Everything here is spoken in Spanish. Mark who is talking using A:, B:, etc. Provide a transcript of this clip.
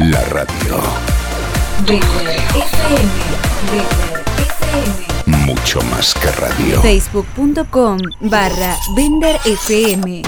A: La radio.
B: Bender FM. FM.
A: Mucho más que radio.
C: Facebook.com barra Bender FM.